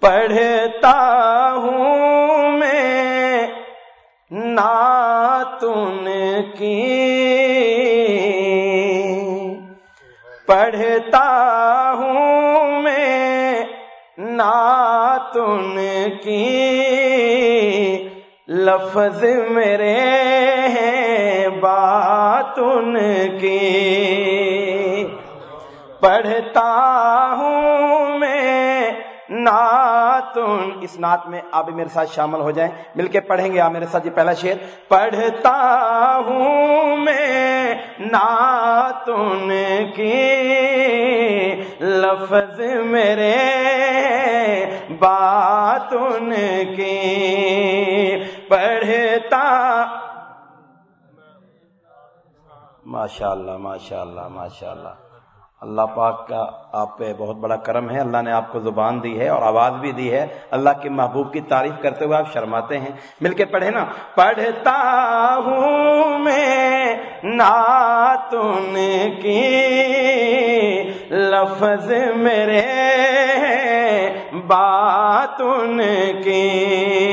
پڑھتا ہوں میں ناتن کی۔ پڑھتا ہوں میں ناتن کی۔ لفظ میرے ہیں بات ان کی۔ پڑھتا ناتن اس نعت میں آپ میرے ساتھ شامل ہو جائیں۔ مل کے پڑھیں گے آپ میرے ساتھ یہ پہلا شعر۔ پڑھتا ہوں میں ناتن کی لفظ میرے بات ان کی۔ پڑھتا ماشاء اللہ ماشاء اللہ ماشاء اللہ اللہ پاک کا آپ پہ بہت بڑا کرم ہے، اللہ نے آپ کو زبان دی ہے اور آواز بھی دی ہے۔ اللہ کے محبوب کی تعریف کرتے ہوئے آپ شرماتے ہیں۔ مل کے پڑھے نا۔ پڑھتا ہوں میں ناتن کی لفظ میرے بات کی۔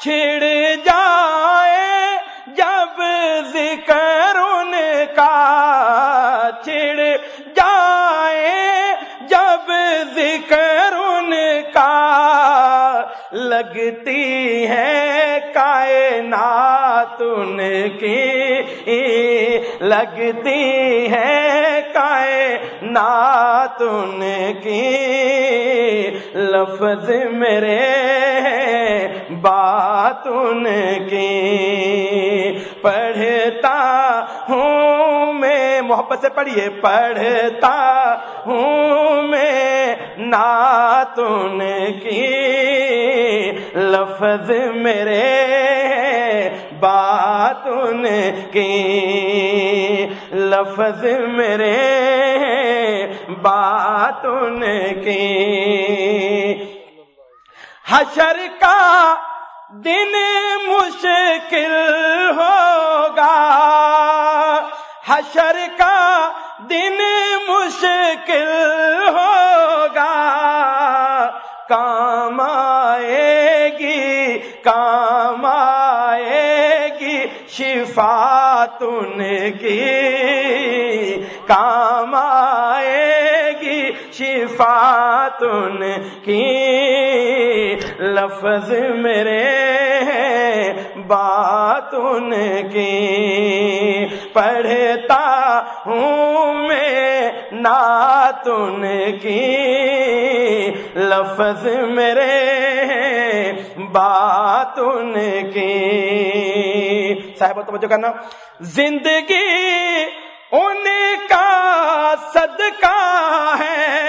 چھڑ جائے جب ذکر ان کا چھڑ جائے جب ذکر ان کا لگتی ہے کائنات ان کی لگتی ہے کائنات ان کی لفظ میرے بات ان کی، پڑھتا ہوں میں، محبت سے پڑھیے، پڑھتا ہوں میں ناتن کی۔ لفظ میرے بات ان کی۔ لفظ میرے بات ان کی۔ حشر کا دن مشکل ہوگا۔ حشر کا دن مشکل ہوگا۔ کام آئے گی، کام آئے گی شفات ان کی۔ کام آئے گی شفات ان کی۔ لفظ میرے بات ان کی پڑھتا ہوں میں ناتن کی لفظ میرے بات ان کی۔ صاحب، توجہ کرنا۔ زندگی ان کا صدقہ ہے۔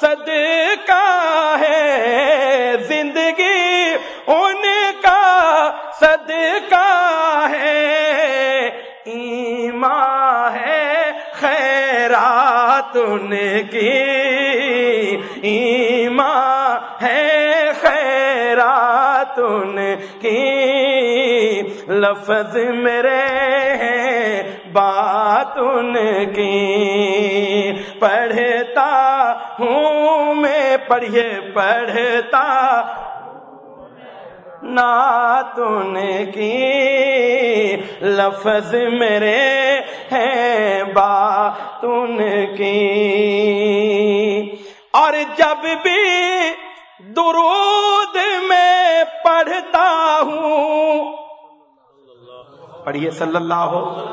صدقہ ہے زندگی، ان کا صدقہ ہے۔ ایمان ہے، خیرات ان کی۔ ایمان ہے، خیرات ان کی۔ لفظ میرے ہیں، بات ان کی۔ پڑھتا پڑھیے، پڑھتا ناتن کی۔ لفظ میرے ہیں باتن کی۔ اور جب بھی درود میں پڑھتا ہوں، پڑھیے صلی اللہ ہو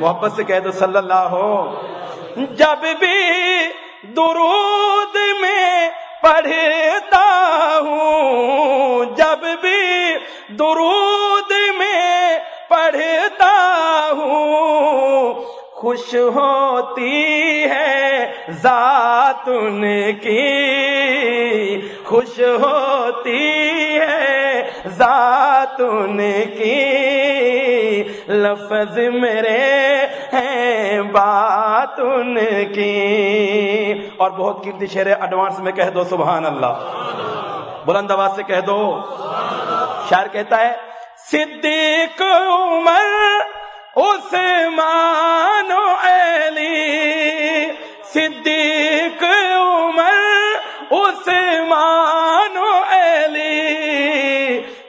محبت سے کہہ دو صلی اللہ۔ ہو جب بھی درود پڑھتا ہوں، جب بھی درود میں پڑھتا ہوں۔ خوش ہوتی ہے ذات ان کی۔ خوش ہوتی ہے ذات ان کی۔ لفظ میرے ہیں بات ان کی۔ اور بہت قیمتی شعر ایڈوانس میں کہہ دو سبحان اللہ بلند آواز سے کہہ دو۔ شاعر کہتا ہے، صدیق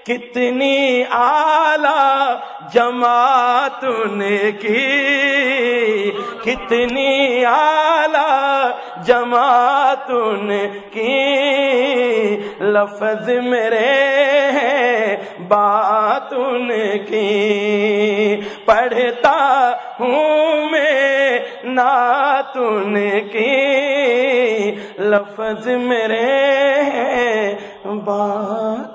کتنی اعلی جماعت نے کی۔ کتنی اعلی جماعت نے کی۔ لفظ میرے بات ان کی۔ پڑھتا ہوں میں ناتن کی۔ لفظ میرے بات